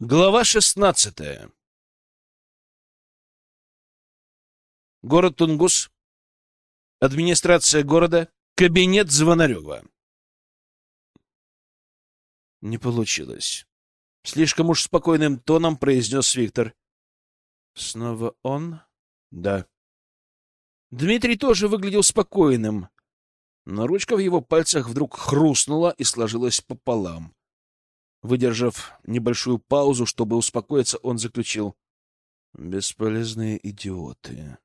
Глава шестнадцатая. Город Тунгус. Администрация города. Кабинет Звонарева. Не получилось. Слишком уж спокойным тоном произнес Виктор. Снова он? Да. Дмитрий тоже выглядел спокойным, но ручка в его пальцах вдруг хрустнула и сложилась пополам. Выдержав небольшую паузу, чтобы успокоиться, он заключил. «Бесполезные идиоты».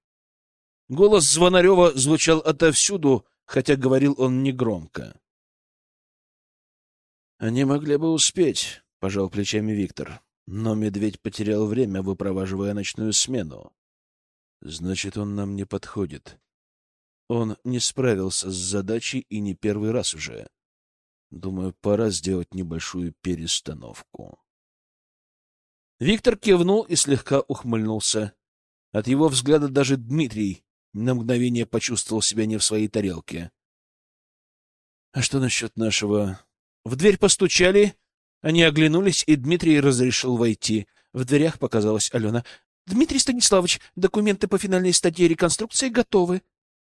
Голос Звонарева звучал отовсюду, хотя говорил он негромко. «Они могли бы успеть», — пожал плечами Виктор. «Но медведь потерял время, выпроваживая ночную смену. Значит, он нам не подходит. Он не справился с задачей и не первый раз уже. Думаю, пора сделать небольшую перестановку. Виктор кивнул и слегка ухмыльнулся. От его взгляда даже Дмитрий на мгновение почувствовал себя не в своей тарелке. — А что насчет нашего... В дверь постучали, они оглянулись, и Дмитрий разрешил войти. В дверях показалась Алена. — Дмитрий Станиславович, документы по финальной стадии реконструкции готовы.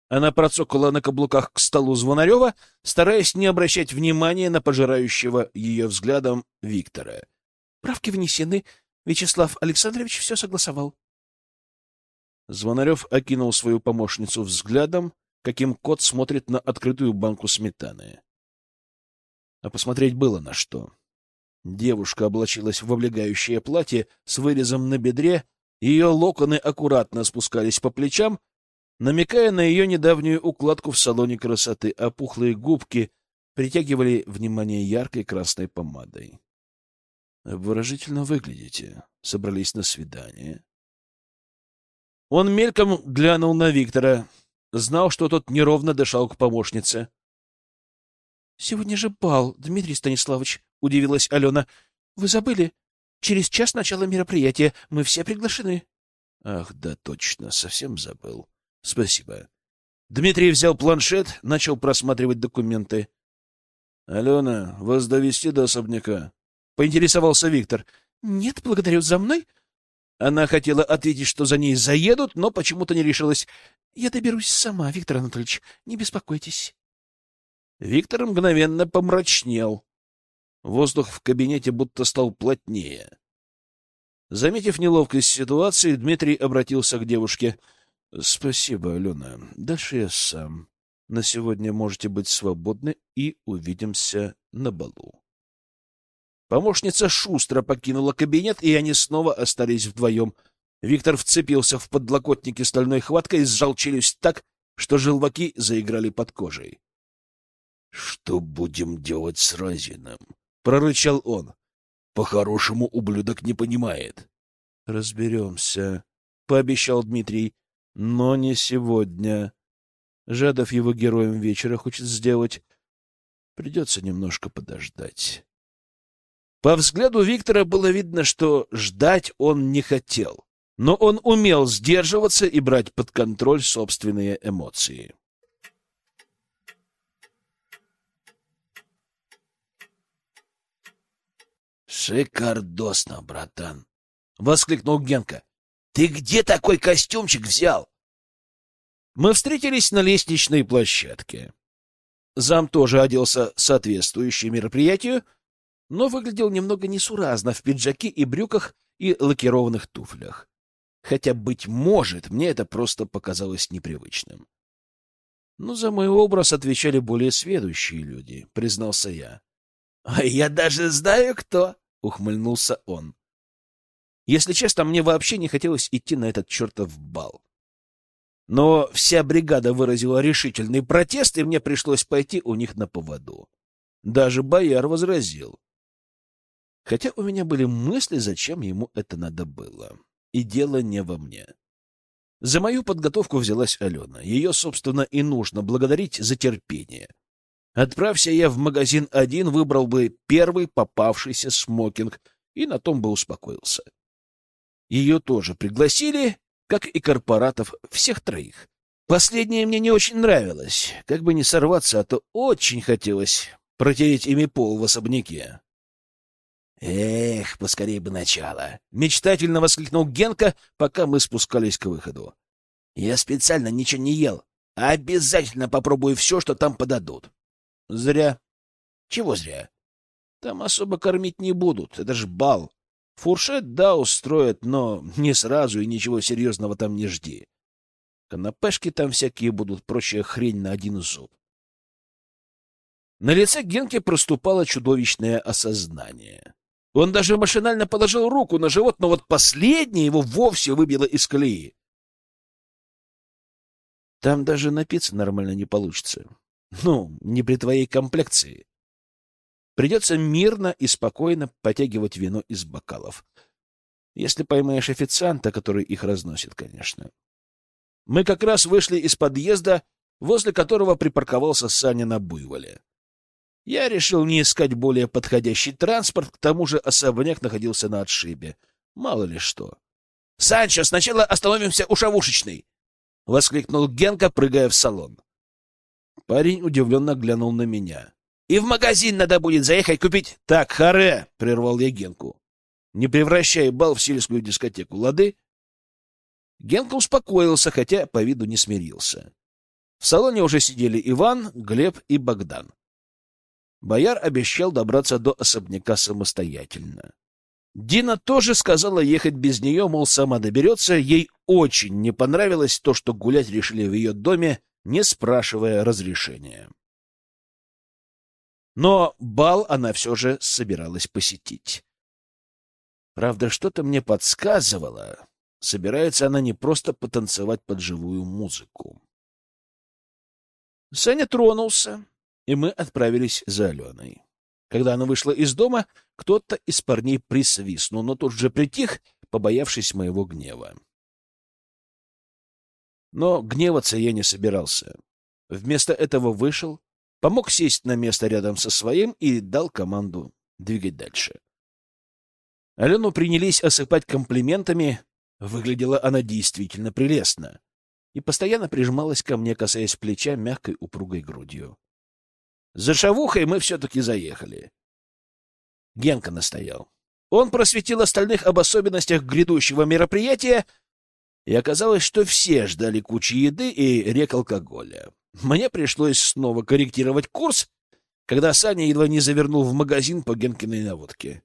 Она процокала на каблуках к столу Звонарева, стараясь не обращать внимания на пожирающего ее взглядом Виктора. «Правки внесены. Вячеслав Александрович все согласовал». Звонарев окинул свою помощницу взглядом, каким кот смотрит на открытую банку сметаны. А посмотреть было на что. Девушка облачилась в облегающее платье с вырезом на бедре, ее локоны аккуратно спускались по плечам, намекая на ее недавнюю укладку в салоне красоты, а пухлые губки притягивали внимание яркой красной помадой. «Обворожительно выглядите. Собрались на свидание». Он мельком глянул на Виктора, знал, что тот неровно дышал к помощнице. «Сегодня же бал, Дмитрий Станиславович», — удивилась Алена. «Вы забыли? Через час начала мероприятия. Мы все приглашены». «Ах, да точно, совсем забыл. — Спасибо. Дмитрий взял планшет, начал просматривать документы. — Алена, вас довести до особняка? — поинтересовался Виктор. — Нет, благодарю, за мной. Она хотела ответить, что за ней заедут, но почему-то не решилась. — Я доберусь сама, Виктор Анатольевич, не беспокойтесь. Виктор мгновенно помрачнел. Воздух в кабинете будто стал плотнее. Заметив неловкость ситуации, Дмитрий обратился к девушке —— Спасибо, Алена. Дальше я сам. На сегодня можете быть свободны и увидимся на балу. Помощница шустро покинула кабинет, и они снова остались вдвоем. Виктор вцепился в подлокотники стальной хваткой и сжал челюсть так, что желваки заиграли под кожей. — Что будем делать с Разиным? — прорычал он. — По-хорошему ублюдок не понимает. — Разберемся, — пообещал Дмитрий. Но не сегодня. Жадов его героем вечера хочет сделать. Придется немножко подождать. По взгляду Виктора было видно, что ждать он не хотел, но он умел сдерживаться и брать под контроль собственные эмоции. «Шикардосно, братан!» — воскликнул Генка. Ты где такой костюмчик взял? Мы встретились на лестничной площадке. Зам тоже оделся соответствующее мероприятию, но выглядел немного несуразно в пиджаке и брюках и лакированных туфлях. Хотя, быть может, мне это просто показалось непривычным. Но за мой образ отвечали более сведущие люди, признался я. — А я даже знаю, кто! — ухмыльнулся он. Если честно, мне вообще не хотелось идти на этот чертов бал. Но вся бригада выразила решительный протест, и мне пришлось пойти у них на поводу. Даже бояр возразил. Хотя у меня были мысли, зачем ему это надо было. И дело не во мне. За мою подготовку взялась Алена. Ее, собственно, и нужно благодарить за терпение. Отправься я в магазин один, выбрал бы первый попавшийся смокинг, и на том бы успокоился. Ее тоже пригласили, как и корпоратов, всех троих. Последнее мне не очень нравилось. Как бы не сорваться, а то очень хотелось протереть ими пол в особняке. Эх, поскорее бы начало. Мечтательно воскликнул Генка, пока мы спускались к выходу. Я специально ничего не ел. Обязательно попробую все, что там подадут. Зря. Чего зря? Там особо кормить не будут. Это ж бал. Фуршет, да, устроят, но не сразу и ничего серьезного там не жди. Канапешки там всякие будут, прочая хрень на один зуб. На лице Генки проступало чудовищное осознание. Он даже машинально положил руку на живот, но вот последнее его вовсе выбило из колеи. Там даже напиться нормально не получится. Ну, не при твоей комплекции. Придется мирно и спокойно потягивать вино из бокалов. Если поймаешь официанта, который их разносит, конечно. Мы как раз вышли из подъезда, возле которого припарковался Саня на буйволе. Я решил не искать более подходящий транспорт, к тому же особняк находился на отшибе. Мало ли что. — Санчо, сначала остановимся у шавушечной! — воскликнул Генка, прыгая в салон. Парень удивленно глянул на меня. — И в магазин надо будет заехать купить... — Так, харе! — прервал я Генку. — Не превращай бал в сельскую дискотеку, лады? Генка успокоился, хотя по виду не смирился. В салоне уже сидели Иван, Глеб и Богдан. Бояр обещал добраться до особняка самостоятельно. Дина тоже сказала ехать без нее, мол, сама доберется. Ей очень не понравилось то, что гулять решили в ее доме, не спрашивая разрешения. Но бал она все же собиралась посетить. Правда, что-то мне подсказывало, собирается она не просто потанцевать под живую музыку. Саня тронулся, и мы отправились за Аленой. Когда она вышла из дома, кто-то из парней присвистнул, но тут же притих, побоявшись моего гнева. Но гневаться я не собирался. Вместо этого вышел, помог сесть на место рядом со своим и дал команду двигать дальше. Алену принялись осыпать комплиментами. Выглядела она действительно прелестно и постоянно прижималась ко мне, касаясь плеча мягкой упругой грудью. За шавухой мы все-таки заехали. Генка настоял. Он просветил остальных об особенностях грядущего мероприятия, и оказалось, что все ждали кучи еды и рек алкоголя. Мне пришлось снова корректировать курс, когда Саня едва не завернул в магазин по Генкиной наводке.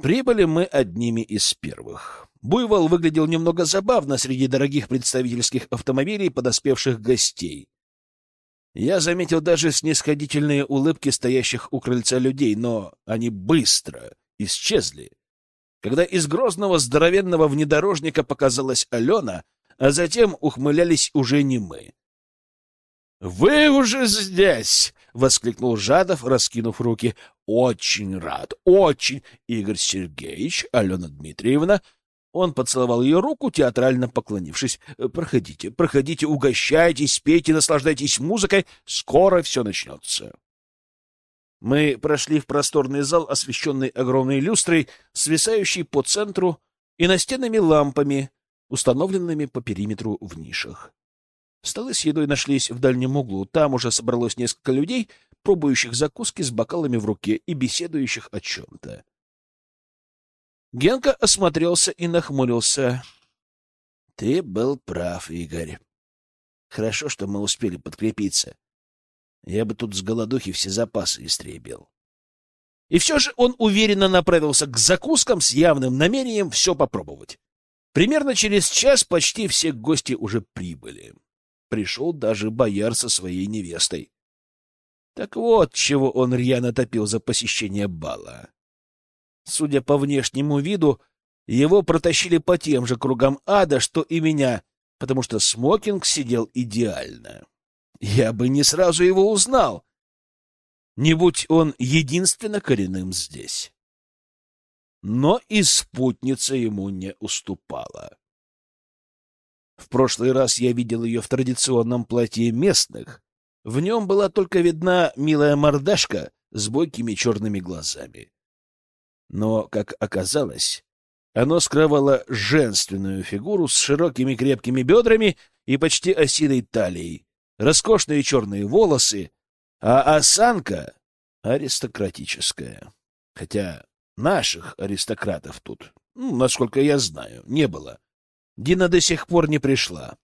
Прибыли мы одними из первых. Буйвол выглядел немного забавно среди дорогих представительских автомобилей подоспевших гостей. Я заметил даже снисходительные улыбки стоящих у крыльца людей, но они быстро исчезли. Когда из грозного здоровенного внедорожника показалась Алена, а затем ухмылялись уже не мы. «Вы уже здесь!» — воскликнул Жадов, раскинув руки. «Очень рад, очень! Игорь Сергеевич, Алена Дмитриевна, он поцеловал ее руку, театрально поклонившись. «Проходите, проходите, угощайтесь, пейте, наслаждайтесь музыкой. Скоро все начнется». Мы прошли в просторный зал, освещенный огромной люстрой, свисающей по центру и настенными лампами, установленными по периметру в нишах. Столы с едой нашлись в дальнем углу. Там уже собралось несколько людей, пробующих закуски с бокалами в руке и беседующих о чем-то. Генка осмотрелся и нахмурился. — Ты был прав, Игорь. Хорошо, что мы успели подкрепиться. Я бы тут с голодухи все запасы истребил. И все же он уверенно направился к закускам с явным намерением все попробовать. Примерно через час почти все гости уже прибыли. Пришел даже бояр со своей невестой. Так вот, чего он рьяно топил за посещение бала. Судя по внешнему виду, его протащили по тем же кругам ада, что и меня, потому что смокинг сидел идеально. Я бы не сразу его узнал, не будь он единственно коренным здесь. Но и спутница ему не уступала. В прошлый раз я видел ее в традиционном платье местных. В нем была только видна милая мордашка с бойкими черными глазами. Но, как оказалось, оно скрывало женственную фигуру с широкими крепкими бедрами и почти осиной талией, роскошные черные волосы, а осанка аристократическая. Хотя наших аристократов тут, насколько я знаю, не было. Дина до сих пор не пришла.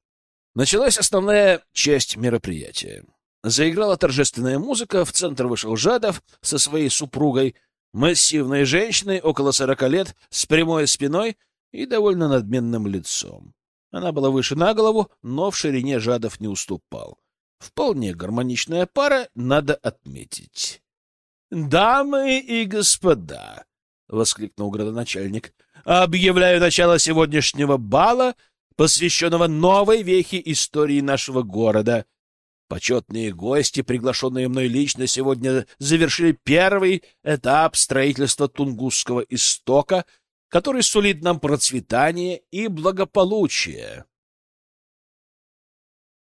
Началась основная часть мероприятия. Заиграла торжественная музыка, в центр вышел Жадов со своей супругой, массивной женщиной около сорока лет, с прямой спиной и довольно надменным лицом. Она была выше на голову, но в ширине Жадов не уступал. Вполне гармоничная пара, надо отметить. «Дамы и господа!» — воскликнул градоначальник. «Объявляю начало сегодняшнего бала, посвященного новой вехе истории нашего города. Почетные гости, приглашенные мной лично, сегодня завершили первый этап строительства Тунгусского истока, который сулит нам процветание и благополучие».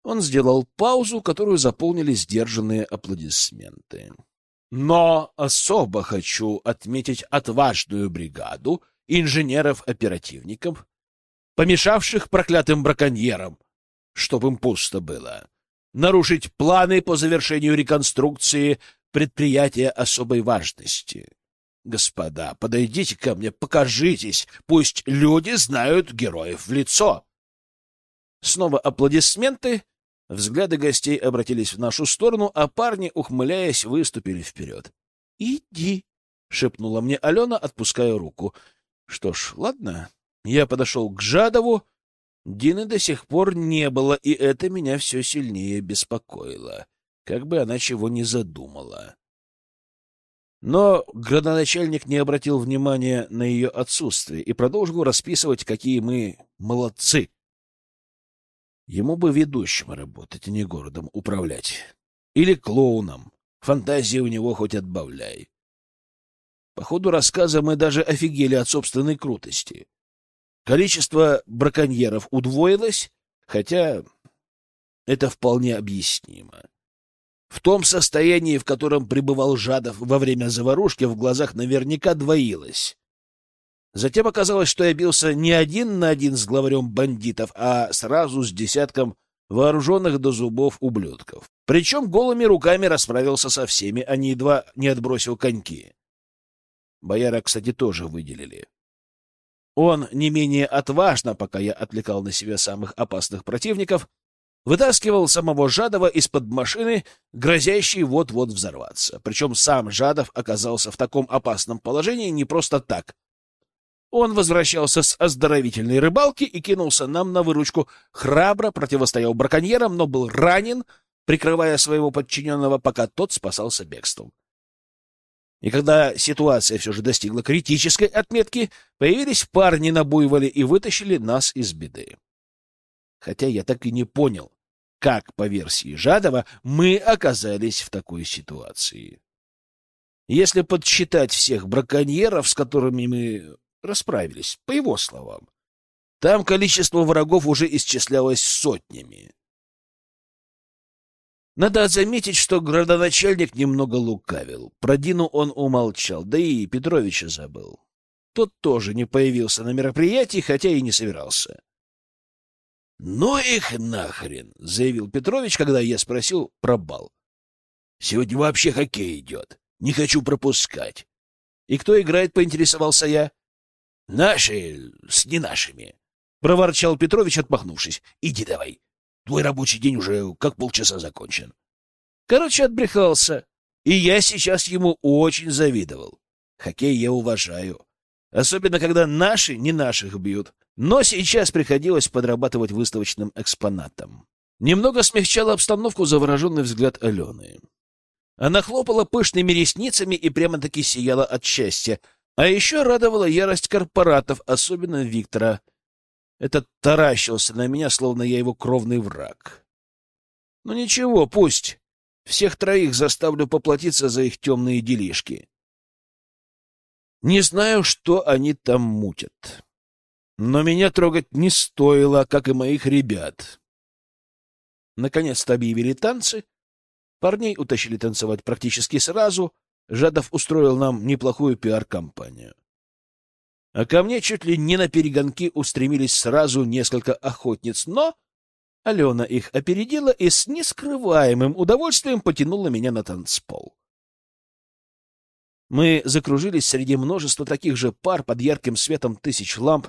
Он сделал паузу, которую заполнили сдержанные аплодисменты. Но особо хочу отметить отважную бригаду инженеров-оперативников, помешавших проклятым браконьерам, чтобы им пусто было, нарушить планы по завершению реконструкции предприятия особой важности. Господа, подойдите ко мне, покажитесь, пусть люди знают героев в лицо. Снова аплодисменты, Взгляды гостей обратились в нашу сторону, а парни, ухмыляясь, выступили вперед. — Иди, — шепнула мне Алена, отпуская руку. Что ж, ладно. Я подошел к Жадову. Дины до сих пор не было, и это меня все сильнее беспокоило. Как бы она чего не задумала. Но градоначальник не обратил внимания на ее отсутствие и продолжил расписывать, какие мы молодцы. Ему бы ведущим работать, а не городом управлять. Или клоуном. Фантазии у него хоть отбавляй. По ходу рассказа мы даже офигели от собственной крутости. Количество браконьеров удвоилось, хотя это вполне объяснимо. В том состоянии, в котором пребывал Жадов во время заварушки, в глазах наверняка двоилось. Затем оказалось, что я бился не один на один с главарем бандитов, а сразу с десятком вооруженных до зубов ублюдков. Причем голыми руками расправился со всеми, а не едва не отбросил коньки. Бояра, кстати, тоже выделили. Он не менее отважно, пока я отвлекал на себя самых опасных противников, вытаскивал самого Жадова из-под машины, грозящей вот-вот взорваться. Причем сам Жадов оказался в таком опасном положении не просто так, он возвращался с оздоровительной рыбалки и кинулся нам на выручку. Храбро противостоял браконьерам, но был ранен, прикрывая своего подчиненного, пока тот спасался бегством. И когда ситуация все же достигла критической отметки, появились парни на буйволе и вытащили нас из беды. Хотя я так и не понял, как, по версии Жадова, мы оказались в такой ситуации. Если подсчитать всех браконьеров, с которыми мы расправились, по его словам. Там количество врагов уже исчислялось сотнями. Надо заметить, что градоначальник немного лукавил. Про Дину он умолчал, да и Петровича забыл. Тот тоже не появился на мероприятии, хотя и не собирался. — Ну их нахрен! — заявил Петрович, когда я спросил про бал. — Сегодня вообще хоккей идет. Не хочу пропускать. — И кто играет, — поинтересовался я. Наши с не нашими, — проворчал Петрович, отмахнувшись. — Иди давай. Твой рабочий день уже как полчаса закончен. Короче, отбрехался. И я сейчас ему очень завидовал. Хоккей я уважаю. Особенно, когда наши не наших бьют. Но сейчас приходилось подрабатывать выставочным экспонатом. Немного смягчала обстановку завороженный взгляд Алены. Она хлопала пышными ресницами и прямо-таки сияла от счастья, а еще радовала ярость корпоратов, особенно Виктора. Этот таращился на меня, словно я его кровный враг. Ну ничего, пусть. Всех троих заставлю поплатиться за их темные делишки. Не знаю, что они там мутят. Но меня трогать не стоило, как и моих ребят. Наконец-то объявили танцы. Парней утащили танцевать практически сразу — Жадов устроил нам неплохую пиар-компанию. А ко мне чуть ли не на перегонки устремились сразу несколько охотниц, но Алена их опередила и с нескрываемым удовольствием потянула меня на танцпол. Мы закружились среди множества таких же пар под ярким светом тысяч ламп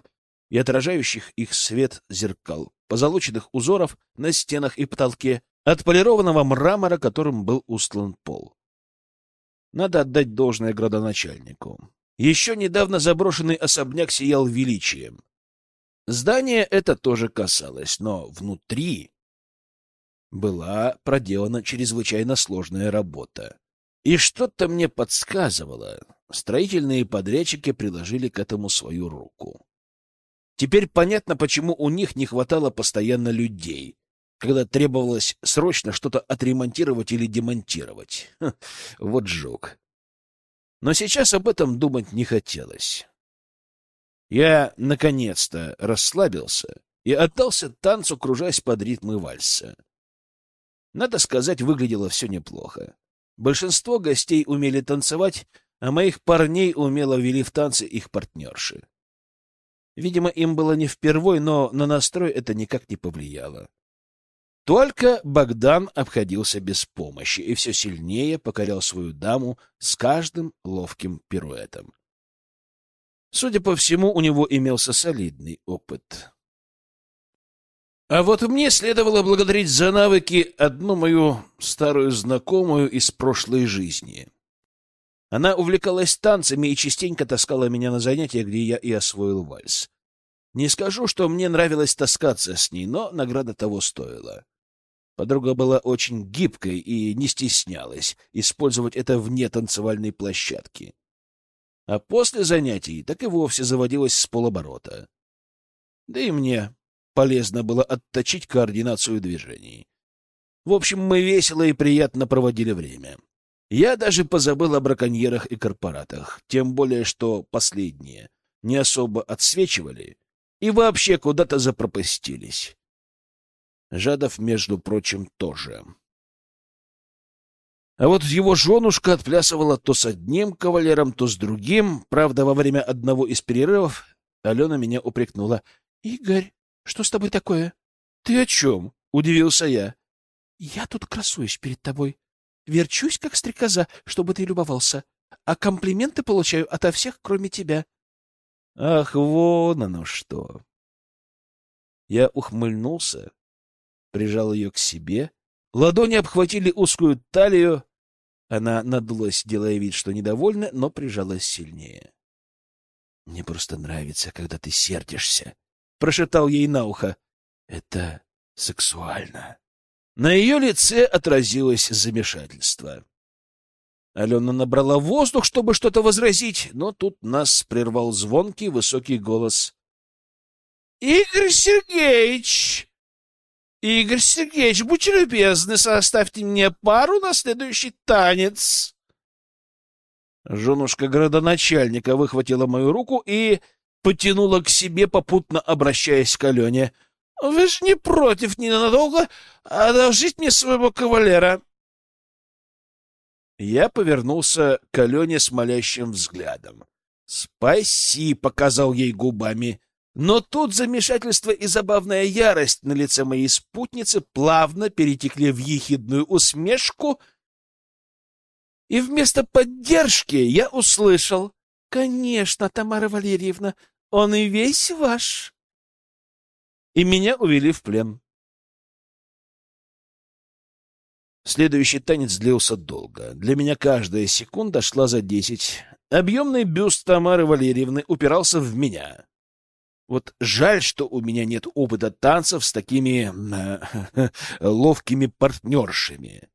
и отражающих их свет зеркал, позолоченных узоров на стенах и потолке, отполированного мрамора, которым был устлан пол. Надо отдать должное градоначальнику. Еще недавно заброшенный особняк сиял величием. Здание это тоже касалось, но внутри была проделана чрезвычайно сложная работа. И что-то мне подсказывало, строительные подрядчики приложили к этому свою руку. Теперь понятно, почему у них не хватало постоянно людей, когда требовалось срочно что-то отремонтировать или демонтировать. Ха, вот жук. Но сейчас об этом думать не хотелось. Я, наконец-то, расслабился и отдался танцу, кружась под ритмы вальса. Надо сказать, выглядело все неплохо. Большинство гостей умели танцевать, а моих парней умело вели в танцы их партнерши. Видимо, им было не впервой, но на настрой это никак не повлияло. Только Богдан обходился без помощи и все сильнее покорял свою даму с каждым ловким пируэтом. Судя по всему, у него имелся солидный опыт. А вот мне следовало благодарить за навыки одну мою старую знакомую из прошлой жизни. Она увлекалась танцами и частенько таскала меня на занятия, где я и освоил вальс. Не скажу, что мне нравилось таскаться с ней, но награда того стоила. Подруга была очень гибкой и не стеснялась использовать это вне танцевальной площадки. А после занятий так и вовсе заводилась с полоборота. Да и мне полезно было отточить координацию движений. В общем, мы весело и приятно проводили время. Я даже позабыл о браконьерах и корпоратах, тем более, что последние не особо отсвечивали и вообще куда-то запропастились. Жадов, между прочим, тоже. А вот его женушка отплясывала то с одним кавалером, то с другим. Правда, во время одного из перерывов Алена меня упрекнула. — Игорь, что с тобой такое? — Ты о чем? — удивился я. — Я тут красуюсь перед тобой. Верчусь, как стрекоза, чтобы ты любовался. А комплименты получаю ото всех, кроме тебя. — Ах, вон оно что! Я ухмыльнулся, прижал ее к себе. Ладони обхватили узкую талию. Она надулась, делая вид, что недовольна, но прижалась сильнее. — Мне просто нравится, когда ты сердишься, прошептал ей на ухо. Это сексуально. На ее лице отразилось замешательство. Алена набрала воздух, чтобы что-то возразить, но тут нас прервал звонкий высокий голос. — Игорь Сергеевич! Игорь Сергеевич, будьте любезны, составьте мне пару на следующий танец. Женушка градоначальника выхватила мою руку и потянула к себе, попутно обращаясь к Алене. — Вы же не против ненадолго одолжить мне своего кавалера? Я повернулся к Алене с молящим взглядом. «Спаси!» — показал ей губами. Но тут замешательство и забавная ярость на лице моей спутницы плавно перетекли в ехидную усмешку, и вместо поддержки я услышал «Конечно, Тамара Валерьевна, он и весь ваш. И меня увели в плен. Следующий танец длился долго. Для меня каждая секунда шла за десять. Объемный бюст Тамары Валерьевны упирался в меня. Вот жаль, что у меня нет опыта танцев с такими э, ловкими партнершами.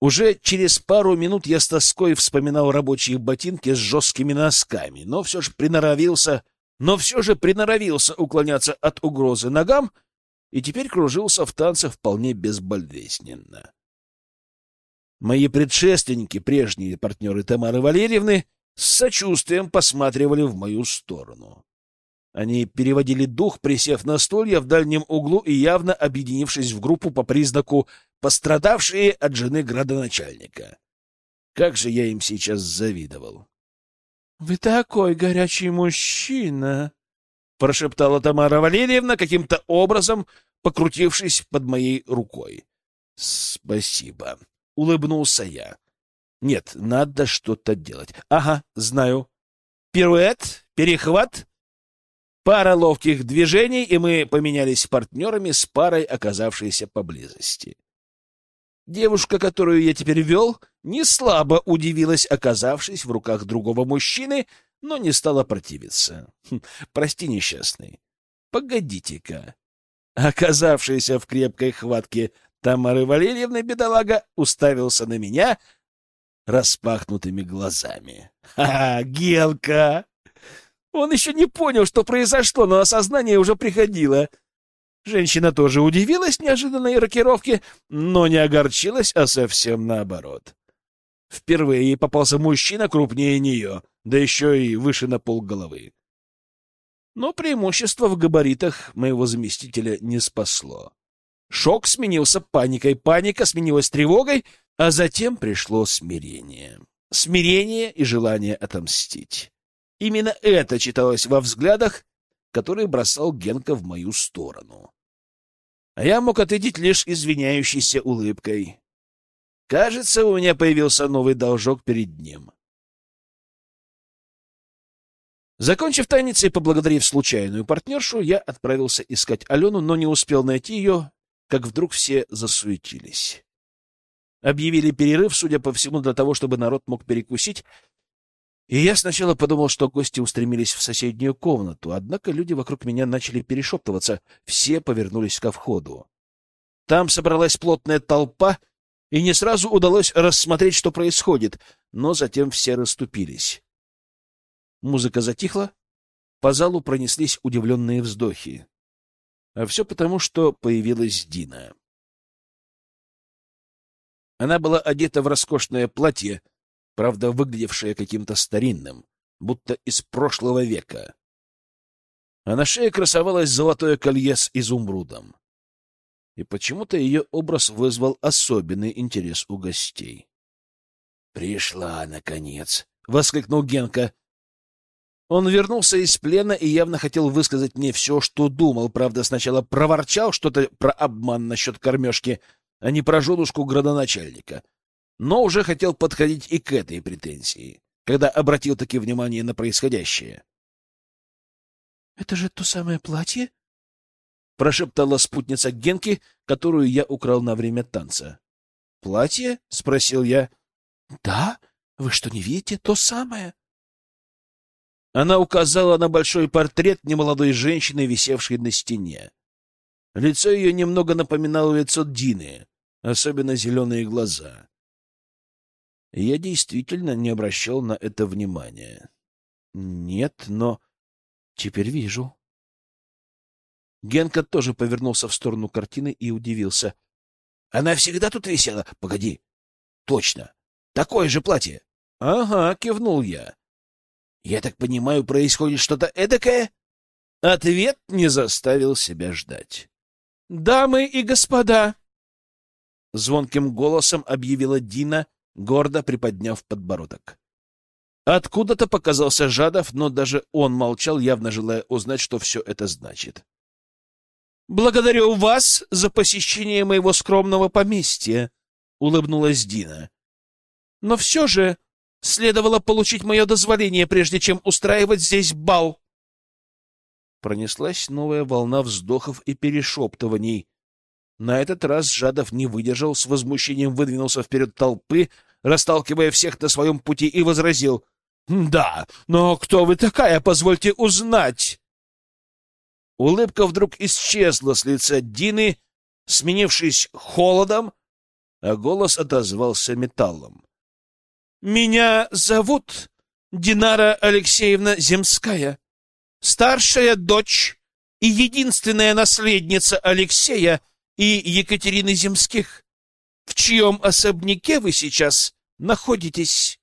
Уже через пару минут я с тоской вспоминал рабочие ботинки с жесткими носками, но все же приноровился, но все же приноровился уклоняться от угрозы ногам и теперь кружился в танце вполне безболезненно. Мои предшественники, прежние партнеры Тамары Валерьевны, с сочувствием посматривали в мою сторону. Они переводили дух, присев на стулья в дальнем углу и явно объединившись в группу по признаку «пострадавшие от жены градоначальника». Как же я им сейчас завидовал. — Вы такой горячий мужчина! — прошептала Тамара Валерьевна, каким-то образом покрутившись под моей рукой. — Спасибо! — улыбнулся я. Нет, надо что-то делать. Ага, знаю. Пируэт, перехват, пара ловких движений, и мы поменялись партнерами с парой, оказавшейся поблизости. Девушка, которую я теперь вел, не слабо удивилась, оказавшись в руках другого мужчины, но не стала противиться. Хм, прости, несчастный. Погодите-ка. Оказавшийся в крепкой хватке Тамары Валерьевны бедолага уставился на меня распахнутыми глазами. «Ха, Гелка!» Он еще не понял, что произошло, но осознание уже приходило. Женщина тоже удивилась неожиданной рокировке, но не огорчилась, а совсем наоборот. Впервые ей попался мужчина крупнее нее, да еще и выше на пол головы. Но преимущество в габаритах моего заместителя не спасло. Шок сменился паникой, паника сменилась тревогой, а затем пришло смирение. Смирение и желание отомстить. Именно это читалось во взглядах, которые бросал Генка в мою сторону. А я мог ответить лишь извиняющейся улыбкой. Кажется, у меня появился новый должок перед ним. Закончив танец и поблагодарив случайную партнершу, я отправился искать Алену, но не успел найти ее, как вдруг все засуетились. Объявили перерыв, судя по всему, для того, чтобы народ мог перекусить, и я сначала подумал, что гости устремились в соседнюю комнату, однако люди вокруг меня начали перешептываться, все повернулись ко входу. Там собралась плотная толпа, и не сразу удалось рассмотреть, что происходит, но затем все расступились. Музыка затихла, по залу пронеслись удивленные вздохи. А все потому, что появилась Дина. Она была одета в роскошное платье, правда, выглядевшее каким-то старинным, будто из прошлого века. А на шее красовалось золотое колье с изумрудом. И почему-то ее образ вызвал особенный интерес у гостей. «Пришла, наконец!» — воскликнул Генка. Он вернулся из плена и явно хотел высказать мне все, что думал. Правда, сначала проворчал что-то про обман насчет кормежки, а не про женушку градоначальника. Но уже хотел подходить и к этой претензии, когда обратил таки внимание на происходящее. — Это же то самое платье? — прошептала спутница Генки, которую я украл на время танца. — Платье? — спросил я. — Да? Вы что, не видите? То самое. Она указала на большой портрет немолодой женщины, висевшей на стене. Лицо ее немного напоминало лицо Дины, особенно зеленые глаза. Я действительно не обращал на это внимания. Нет, но теперь вижу. Генка тоже повернулся в сторону картины и удивился. — Она всегда тут висела? Погоди. Точно. Такое же платье. — Ага, — кивнул я. Я так понимаю, происходит что-то эдакое? Ответ не заставил себя ждать. «Дамы и господа!» Звонким голосом объявила Дина, гордо приподняв подбородок. Откуда-то показался Жадов, но даже он молчал, явно желая узнать, что все это значит. «Благодарю вас за посещение моего скромного поместья», — улыбнулась Дина. «Но все же Следовало получить мое дозволение, прежде чем устраивать здесь бал. Пронеслась новая волна вздохов и перешептываний. На этот раз Жадов не выдержал, с возмущением выдвинулся вперед толпы, расталкивая всех на своем пути, и возразил. — Да, но кто вы такая, позвольте узнать? Улыбка вдруг исчезла с лица Дины, сменившись холодом, а голос отозвался металлом. Меня зовут Динара Алексеевна Земская, старшая дочь и единственная наследница Алексея и Екатерины Земских, в чьем особняке вы сейчас находитесь.